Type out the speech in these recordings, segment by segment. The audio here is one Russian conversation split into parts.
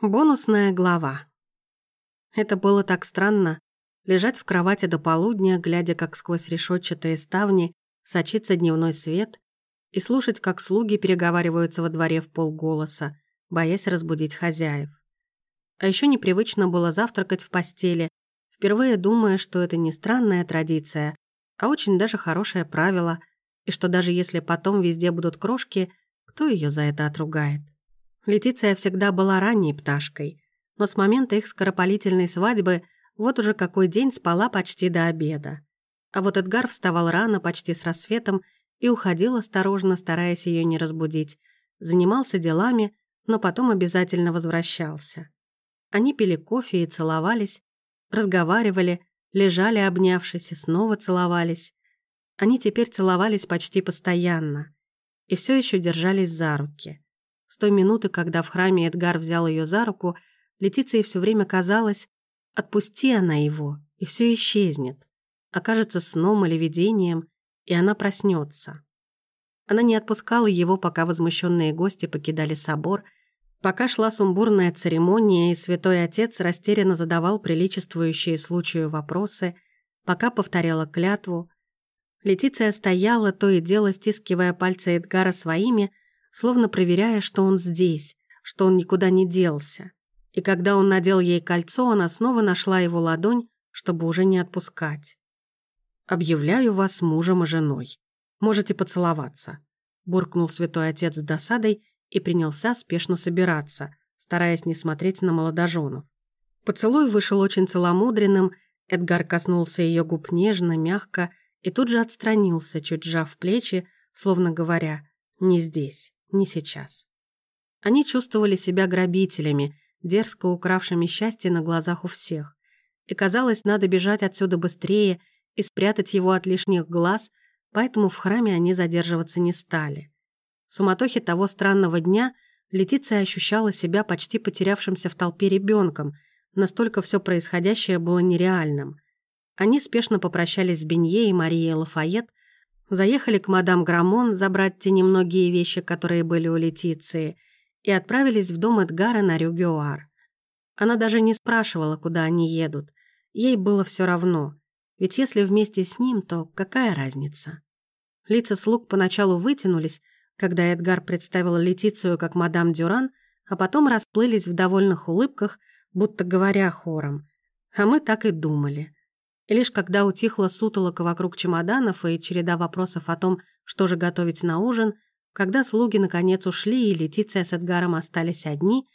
Бонусная глава. Это было так странно. Лежать в кровати до полудня, глядя, как сквозь решетчатые ставни сочится дневной свет, и слушать, как слуги переговариваются во дворе в полголоса, боясь разбудить хозяев. А еще непривычно было завтракать в постели, впервые думая, что это не странная традиция, а очень даже хорошее правило, и что даже если потом везде будут крошки, кто ее за это отругает? Летиция всегда была ранней пташкой, но с момента их скоропалительной свадьбы вот уже какой день спала почти до обеда. А вот Эдгар вставал рано, почти с рассветом, и уходил осторожно, стараясь ее не разбудить. Занимался делами, но потом обязательно возвращался. Они пили кофе и целовались, разговаривали, лежали обнявшись и снова целовались. Они теперь целовались почти постоянно и все еще держались за руки. С той минуты, когда в храме Эдгар взял ее за руку, Летиции все время казалось, отпусти она его, и все исчезнет, окажется сном или видением, и она проснется. Она не отпускала его, пока возмущенные гости покидали собор, пока шла сумбурная церемония, и святой отец растерянно задавал приличествующие случаю вопросы, пока повторяла клятву. Летиция стояла, то и дело стискивая пальцы Эдгара своими, словно проверяя, что он здесь, что он никуда не делся. И когда он надел ей кольцо, она снова нашла его ладонь, чтобы уже не отпускать. «Объявляю вас мужем и женой. Можете поцеловаться», — буркнул святой отец с досадой и принялся спешно собираться, стараясь не смотреть на молодоженов. Поцелуй вышел очень целомудренным, Эдгар коснулся ее губ нежно, мягко и тут же отстранился, чуть сжав плечи, словно говоря «не здесь» не сейчас. Они чувствовали себя грабителями, дерзко укравшими счастье на глазах у всех. И казалось, надо бежать отсюда быстрее и спрятать его от лишних глаз, поэтому в храме они задерживаться не стали. В суматохе того странного дня Летиция ощущала себя почти потерявшимся в толпе ребенком, настолько все происходящее было нереальным. Они спешно попрощались с Бенье и Марией Лафайет, заехали к мадам Грамон забрать те немногие вещи, которые были у Летиции, и отправились в дом Эдгара на Рюгюар. Она даже не спрашивала, куда они едут. Ей было все равно. Ведь если вместе с ним, то какая разница? Лица слуг поначалу вытянулись, когда Эдгар представил Летицию как мадам Дюран, а потом расплылись в довольных улыбках, будто говоря хором. А мы так и думали. Лишь когда утихла сутолока вокруг чемоданов и череда вопросов о том, что же готовить на ужин, когда слуги наконец ушли и Летиция с Эдгаром остались одни,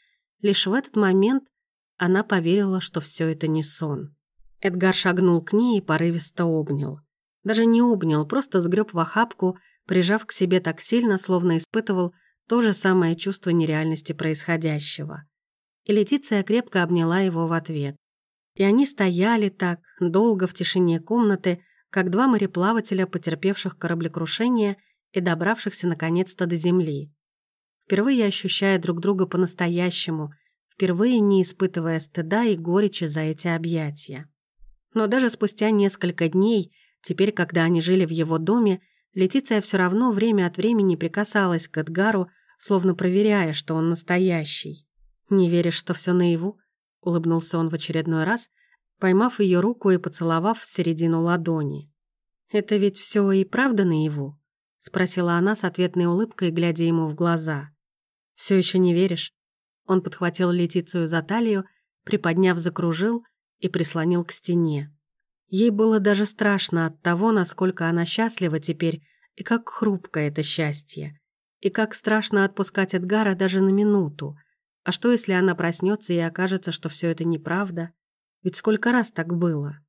лишь в этот момент она поверила, что все это не сон. Эдгар шагнул к ней и порывисто обнял. Даже не обнял, просто сгреб в охапку, прижав к себе так сильно, словно испытывал то же самое чувство нереальности происходящего. И Летиция крепко обняла его в ответ. И они стояли так, долго в тишине комнаты, как два мореплавателя, потерпевших кораблекрушение и добравшихся наконец-то до земли. Впервые ощущая друг друга по-настоящему, впервые не испытывая стыда и горечи за эти объятия. Но даже спустя несколько дней, теперь, когда они жили в его доме, Летиция все равно время от времени прикасалась к Эдгару, словно проверяя, что он настоящий. «Не веришь, что все наяву?» Улыбнулся он в очередной раз, поймав ее руку и поцеловав в середину ладони. «Это ведь все и правда наяву?» — спросила она с ответной улыбкой, глядя ему в глаза. Все еще не веришь?» Он подхватил Летицию за талию, приподняв, закружил и прислонил к стене. Ей было даже страшно от того, насколько она счастлива теперь, и как хрупко это счастье. И как страшно отпускать Эдгара даже на минуту — а что, если она проснется и окажется, что все это неправда? Ведь сколько раз так было?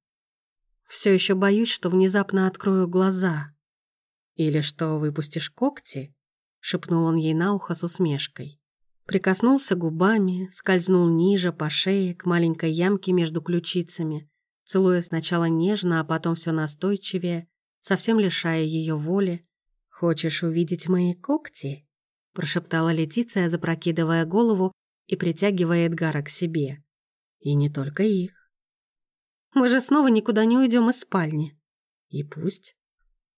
Все еще боюсь, что внезапно открою глаза. Или что выпустишь когти? шепнул он ей на ухо с усмешкой. Прикоснулся губами, скользнул ниже, по шее, к маленькой ямке между ключицами, целуя сначала нежно, а потом все настойчивее, совсем лишая ее воли. «Хочешь увидеть мои когти?» прошептала Летиция, запрокидывая голову и притягивая Эдгара к себе. И не только их. «Мы же снова никуда не уйдем из спальни». «И пусть».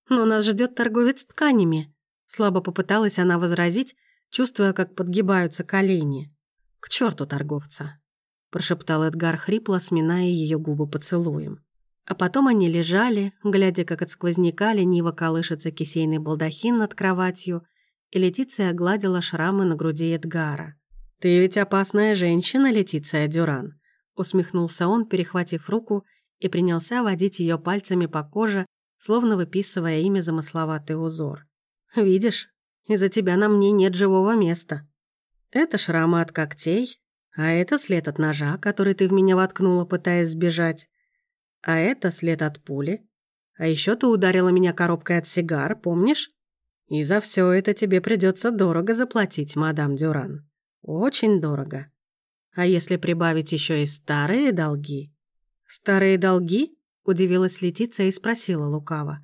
«Но нас ждет торговец тканями», — слабо попыталась она возразить, чувствуя, как подгибаются колени. «К черту торговца!» — прошептал Эдгар хрипло, сминая ее губы поцелуем. А потом они лежали, глядя, как от сквозняка лениво колышется кисейный балдахин над кроватью, и Летиция огладила шрамы на груди Эдгара. «Ты ведь опасная женщина, Летиция Дюран», — усмехнулся он, перехватив руку, и принялся водить ее пальцами по коже, словно выписывая ими замысловатый узор. «Видишь, из-за тебя на мне нет живого места. Это шрамы от когтей, а это след от ножа, который ты в меня воткнула, пытаясь сбежать. А это след от пули. А еще ты ударила меня коробкой от сигар, помнишь? И за все это тебе придется дорого заплатить, мадам Дюран. Очень дорого. А если прибавить еще и старые долги? Старые долги? Удивилась Летиция и спросила лукаво.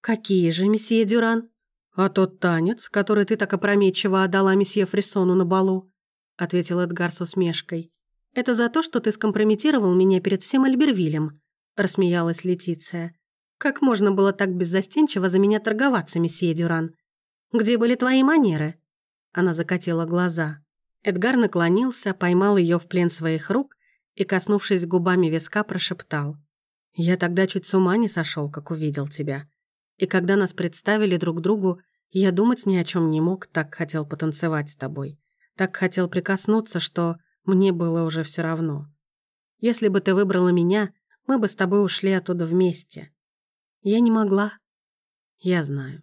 Какие же, месье Дюран? А тот танец, который ты так опрометчиво отдала месье Фрисону на балу, ответил Эдгар с усмешкой. Это за то, что ты скомпрометировал меня перед всем Альбервилем, рассмеялась Летиция. «Как можно было так беззастенчиво за меня торговаться, месье Дюран? Где были твои манеры?» Она закатила глаза. Эдгар наклонился, поймал ее в плен своих рук и, коснувшись губами виска, прошептал. «Я тогда чуть с ума не сошел, как увидел тебя. И когда нас представили друг другу, я думать ни о чем не мог, так хотел потанцевать с тобой. Так хотел прикоснуться, что мне было уже все равно. Если бы ты выбрала меня, мы бы с тобой ушли оттуда вместе. Я не могла. Я знаю.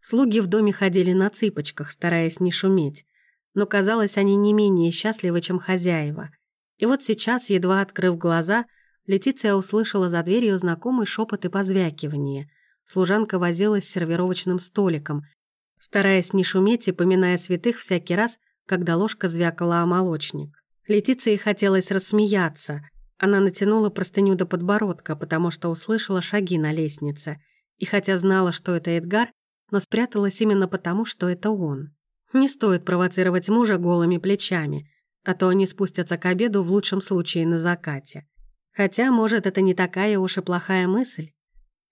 Слуги в доме ходили на цыпочках, стараясь не шуметь, но казалось, они не менее счастливы, чем хозяева. И вот сейчас, едва открыв глаза, Летиция услышала за дверью знакомый шепот и позвякивание. Служанка возилась с сервировочным столиком, стараясь не шуметь и поминая святых всякий раз, когда ложка звякала о молочник. Летиции хотелось рассмеяться, она натянула простыню до подбородка, потому что услышала шаги на лестнице. И хотя знала, что это Эдгар, но спряталась именно потому, что это он. Не стоит провоцировать мужа голыми плечами, а то они спустятся к обеду в лучшем случае на закате. Хотя, может, это не такая уж и плохая мысль.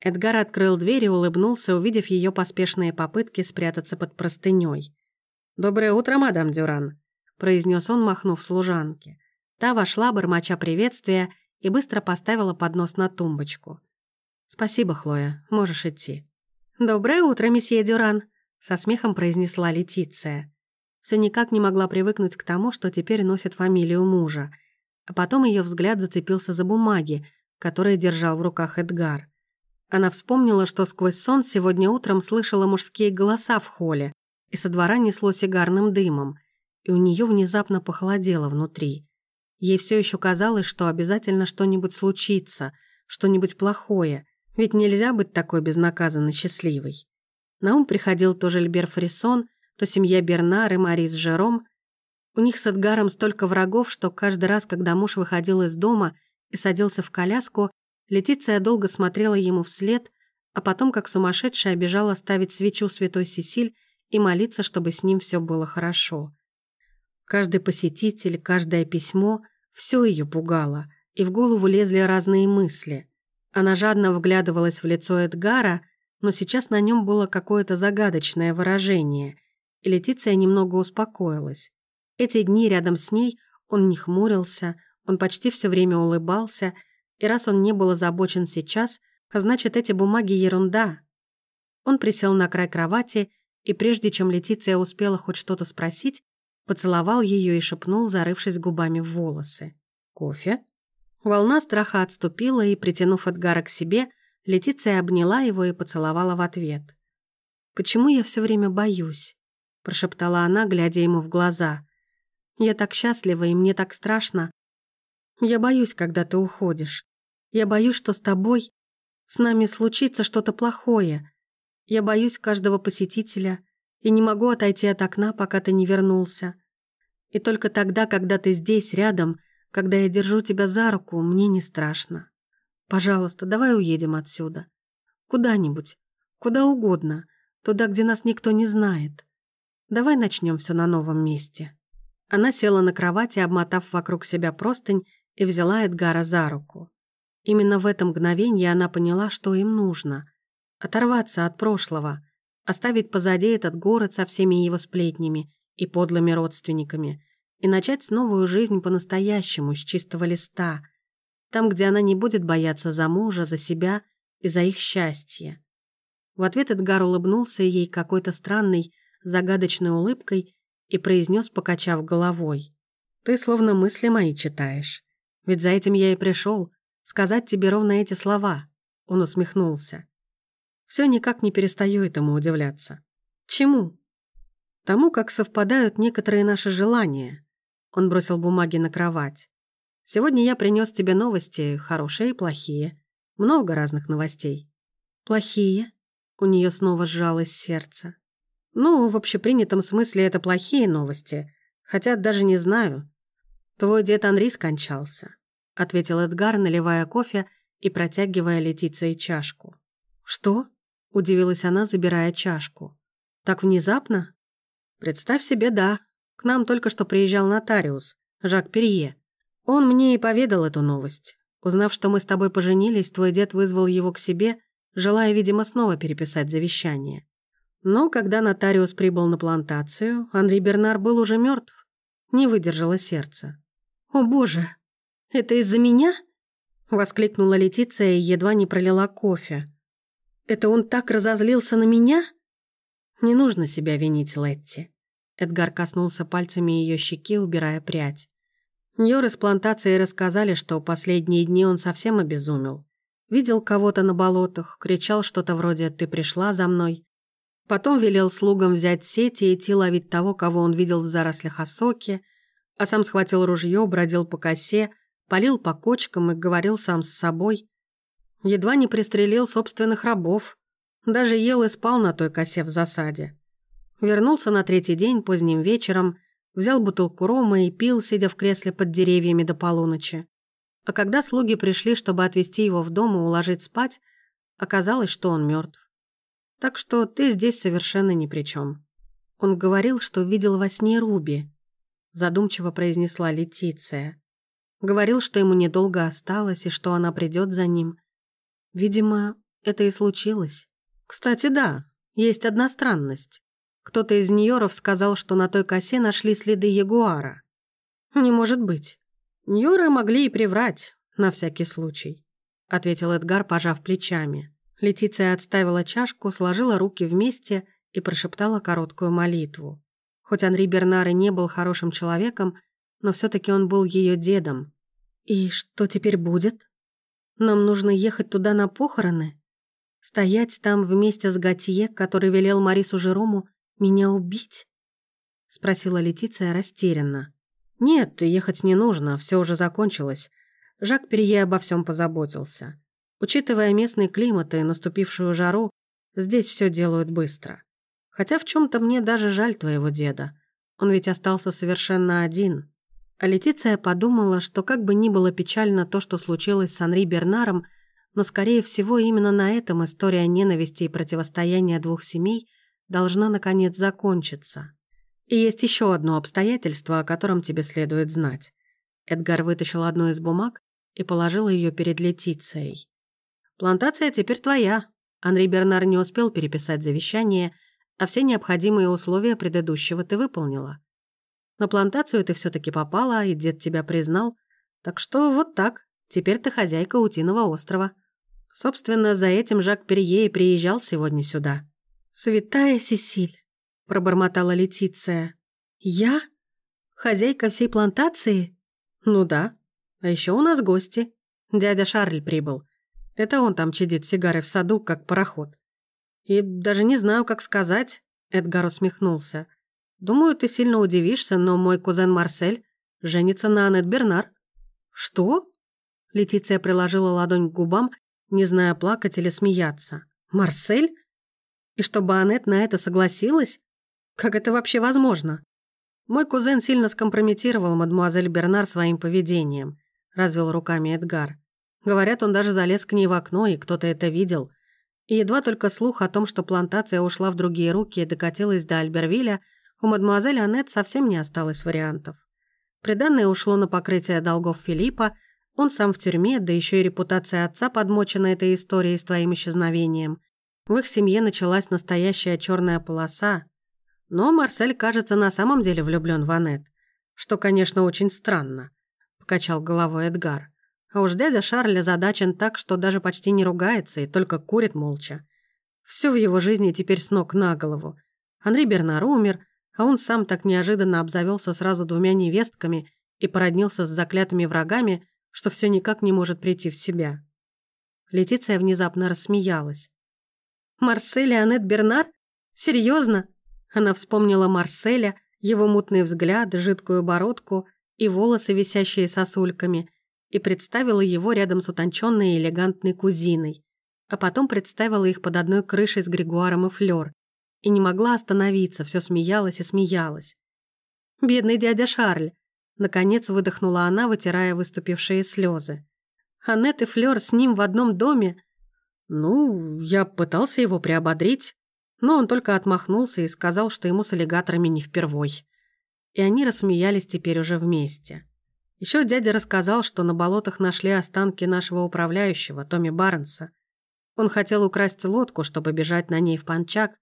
Эдгар открыл дверь и улыбнулся, увидев ее поспешные попытки спрятаться под простыней. «Доброе утро, мадам Дюран», — произнес он, махнув служанке. Та вошла, бормоча приветствия, и быстро поставила поднос на тумбочку. «Спасибо, Хлоя, можешь идти». «Доброе утро, месье Дюран», — со смехом произнесла Летиция. Все никак не могла привыкнуть к тому, что теперь носит фамилию мужа. А потом ее взгляд зацепился за бумаги, которые держал в руках Эдгар. Она вспомнила, что сквозь сон сегодня утром слышала мужские голоса в холле, и со двора несло сигарным дымом, и у нее внезапно похолодело внутри. Ей все еще казалось, что обязательно что-нибудь случится, что-нибудь плохое, ведь нельзя быть такой безнаказанно счастливой. На ум приходил то Жильбер Фрисон, то семья Бернар и Марис Жером. У них с Эдгаром столько врагов, что каждый раз, когда муж выходил из дома и садился в коляску, Летиция долго смотрела ему вслед, а потом, как сумасшедшая, бежала ставить свечу святой Сесиль и молиться, чтобы с ним все было хорошо. Каждый посетитель, каждое письмо все ее пугало, и в голову лезли разные мысли. Она жадно вглядывалась в лицо Эдгара, но сейчас на нем было какое-то загадочное выражение, и Летиция немного успокоилась. Эти дни рядом с ней он не хмурился, он почти все время улыбался, и раз он не был озабочен сейчас, значит, эти бумаги ерунда. Он присел на край кровати, и прежде чем Летиция успела хоть что-то спросить, Поцеловал ее и шепнул, зарывшись губами в волосы. «Кофе?» Волна страха отступила, и, притянув Эдгара к себе, Летиция обняла его и поцеловала в ответ. «Почему я все время боюсь?» – прошептала она, глядя ему в глаза. «Я так счастлива, и мне так страшно. Я боюсь, когда ты уходишь. Я боюсь, что с тобой, с нами случится что-то плохое. Я боюсь каждого посетителя, и не могу отойти от окна, пока ты не вернулся. И только тогда, когда ты здесь, рядом, когда я держу тебя за руку, мне не страшно. Пожалуйста, давай уедем отсюда. Куда-нибудь, куда угодно, туда, где нас никто не знает. Давай начнем все на новом месте». Она села на кровати, обмотав вокруг себя простынь, и взяла Эдгара за руку. Именно в это мгновение она поняла, что им нужно. Оторваться от прошлого, оставить позади этот город со всеми его сплетнями и подлыми родственниками, и начать новую жизнь по-настоящему, с чистого листа, там, где она не будет бояться за мужа, за себя и за их счастье. В ответ Эдгар улыбнулся ей какой-то странной, загадочной улыбкой и произнес, покачав головой. «Ты словно мысли мои читаешь. Ведь за этим я и пришел, сказать тебе ровно эти слова». Он усмехнулся. Все никак не перестаю этому удивляться. Чему? Тому, как совпадают некоторые наши желания. Он бросил бумаги на кровать. Сегодня я принес тебе новости, хорошие и плохие. Много разных новостей. Плохие? У нее снова сжалось сердце. Ну, в общепринятом смысле это плохие новости. Хотя даже не знаю. Твой дед Анри скончался, ответил Эдгар, наливая кофе и протягивая Летиции чашку. Что? Удивилась она, забирая чашку. Так внезапно? Представь себе, да. К нам только что приезжал нотариус, Жак Перье. Он мне и поведал эту новость. Узнав, что мы с тобой поженились, твой дед вызвал его к себе, желая, видимо, снова переписать завещание. Но когда нотариус прибыл на плантацию, Анри Бернар был уже мертв. Не выдержало сердце. «О боже, это из-за меня?» Воскликнула Летиция и едва не пролила кофе. «Это он так разозлился на меня?» «Не нужно себя винить, Летти». Эдгар коснулся пальцами ее щеки, убирая прядь. Ньоры с плантацией рассказали, что последние дни он совсем обезумел. Видел кого-то на болотах, кричал что-то вроде «ты пришла за мной». Потом велел слугам взять сети и идти ловить того, кого он видел в зарослях осоки, а сам схватил ружье, бродил по косе, палил по кочкам и говорил сам с собой. Едва не пристрелил собственных рабов. Даже ел и спал на той косе в засаде. Вернулся на третий день поздним вечером, взял бутылку рома и пил, сидя в кресле под деревьями до полуночи. А когда слуги пришли, чтобы отвезти его в дом и уложить спать, оказалось, что он мертв. Так что ты здесь совершенно ни при чем. Он говорил, что видел во сне Руби, задумчиво произнесла Летиция. Говорил, что ему недолго осталось и что она придет за ним. Видимо, это и случилось. Кстати, да, есть одна странность. Кто-то из Ньоров сказал, что на той косе нашли следы ягуара. Не может быть. Ньоры могли и приврать, на всякий случай, ответил Эдгар, пожав плечами. Летиция отставила чашку, сложила руки вместе и прошептала короткую молитву. Хоть Анри Бернар и не был хорошим человеком, но все таки он был ее дедом. «И что теперь будет? Нам нужно ехать туда на похороны? Стоять там вместе с Готье, который велел Марису Жерому меня убить?» Спросила Летиция растерянно. «Нет, ехать не нужно, все уже закончилось. Жак Перье обо всем позаботился. Учитывая местный климат и наступившую жару, здесь все делают быстро. Хотя в чем то мне даже жаль твоего деда. Он ведь остался совершенно один. А Летиция подумала, что как бы ни было печально то, что случилось с Анри Бернаром, но, скорее всего, именно на этом история ненависти и противостояния двух семей должна, наконец, закончиться. И есть еще одно обстоятельство, о котором тебе следует знать. Эдгар вытащил одну из бумаг и положил ее перед Летицией. «Плантация теперь твоя. Анри Бернар не успел переписать завещание, а все необходимые условия предыдущего ты выполнила. На плантацию ты все таки попала, и дед тебя признал. Так что вот так, теперь ты хозяйка Утиного острова. Собственно, за этим Жак Перье и приезжал сегодня сюда». «Святая Сесиль», — пробормотала Летиция. «Я? Хозяйка всей плантации?» «Ну да. А еще у нас гости. Дядя Шарль прибыл. Это он там чадит сигары в саду, как пароход. И даже не знаю, как сказать. Эдгар усмехнулся. Думаю, ты сильно удивишься, но мой кузен Марсель женится на Аннет Бернар. Что? Летиция приложила ладонь к губам, не зная, плакать или смеяться. Марсель? И чтобы Аннет на это согласилась? Как это вообще возможно? Мой кузен сильно скомпрометировал мадмуазель Бернар своим поведением, развел руками Эдгар. Говорят, он даже залез к ней в окно, и кто-то это видел – и едва только слух о том, что плантация ушла в другие руки и докатилась до Альбервилля, у мадемуазель Аннет совсем не осталось вариантов. Приданное ушло на покрытие долгов Филиппа, он сам в тюрьме, да еще и репутация отца подмочена этой историей с твоим исчезновением. В их семье началась настоящая черная полоса. Но Марсель, кажется, на самом деле влюблен в Аннет. Что, конечно, очень странно, покачал головой Эдгар. А уж дядя Шарль озадачен так, что даже почти не ругается и только курит молча. Все в его жизни теперь с ног на голову. Анри Бернар умер, а он сам так неожиданно обзавелся сразу двумя невестками и породнился с заклятыми врагами, что все никак не может прийти в себя. Летиция внезапно рассмеялась. «Марсель и Аннет Бернар? Серьезно?» Она вспомнила Марселя, его мутный взгляд, жидкую бородку и волосы, висящие сосульками, и представила его рядом с утонченной и элегантной кузиной, а потом представила их под одной крышей с Григуаром и Флёр, и не могла остановиться, все смеялась и смеялась. «Бедный дядя Шарль!» Наконец выдохнула она, вытирая выступившие слезы. «Аннет и Флёр с ним в одном доме?» «Ну, я пытался его приободрить, но он только отмахнулся и сказал, что ему с аллигаторами не впервой». И они рассмеялись теперь уже вместе. Еще дядя рассказал, что на болотах нашли останки нашего управляющего, Томми Барнса. Он хотел украсть лодку, чтобы бежать на ней в Панчак,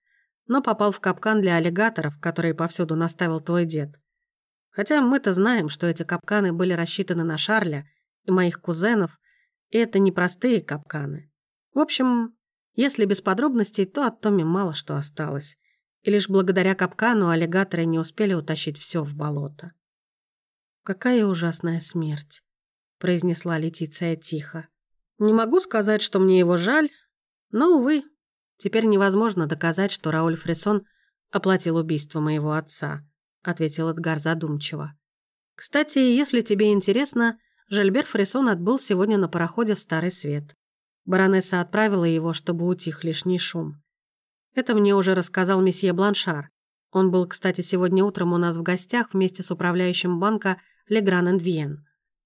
но попал в капкан для аллигаторов, которые повсюду наставил твой дед. Хотя мы-то знаем, что эти капканы были рассчитаны на Шарля и моих кузенов, и это не простые капканы. В общем, если без подробностей, то от Томми мало что осталось. И лишь благодаря капкану аллигаторы не успели утащить все в болото. «Какая ужасная смерть», — произнесла Летиция тихо. «Не могу сказать, что мне его жаль, но, увы, Теперь невозможно доказать, что Рауль Фрисон оплатил убийство моего отца», — ответил Эдгар задумчиво. «Кстати, если тебе интересно, Жильбер Фрисон отбыл сегодня на пароходе в Старый Свет. Баронесса отправила его, чтобы утих лишний шум. Это мне уже рассказал месье Бланшар. Он был, кстати, сегодня утром у нас в гостях вместе с управляющим банка Легран энд Виен.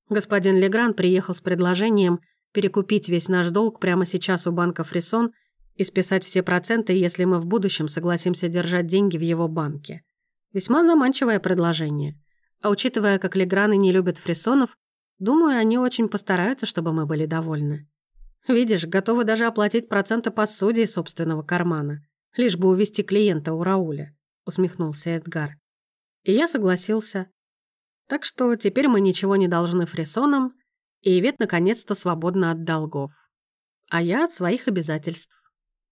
Господин Легран приехал с предложением перекупить весь наш долг прямо сейчас у банка Фрисон – и списать все проценты, если мы в будущем согласимся держать деньги в его банке. Весьма заманчивое предложение. А учитывая, как Леграны не любят фрисонов, думаю, они очень постараются, чтобы мы были довольны. Видишь, готовы даже оплатить проценты по суде собственного кармана, лишь бы увести клиента у Рауля», — усмехнулся Эдгар. И я согласился. Так что теперь мы ничего не должны фрисонам, и Ивет наконец-то свободна от долгов. А я от своих обязательств.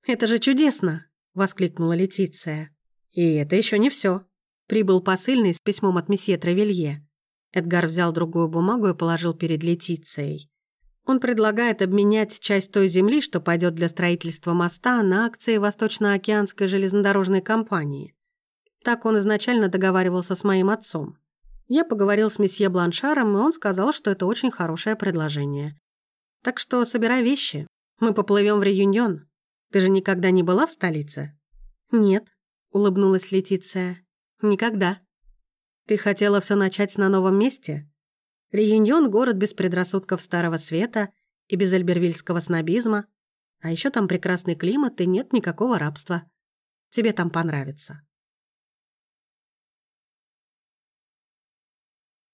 «Это же чудесно!» — воскликнула Летиция. «И это еще не все. Прибыл посыльный с письмом от месье Травелье. Эдгар взял другую бумагу и положил перед Летицией. Он предлагает обменять часть той земли, что пойдет для строительства моста, на акции Восточно-океанской железнодорожной компании. Так он изначально договаривался с моим отцом. Я поговорил с месье Бланшаром, и он сказал, что это очень хорошее предложение. Так что собирай вещи. Мы поплывем в Реюньон. Ты же никогда не была в столице?» «Нет», — улыбнулась Летиция. «Никогда». «Ты хотела все начать на новом месте?» «Реюньон — город без предрассудков Старого Света и без альбервильского снобизма. А еще там прекрасный климат и нет никакого рабства. Тебе там понравится».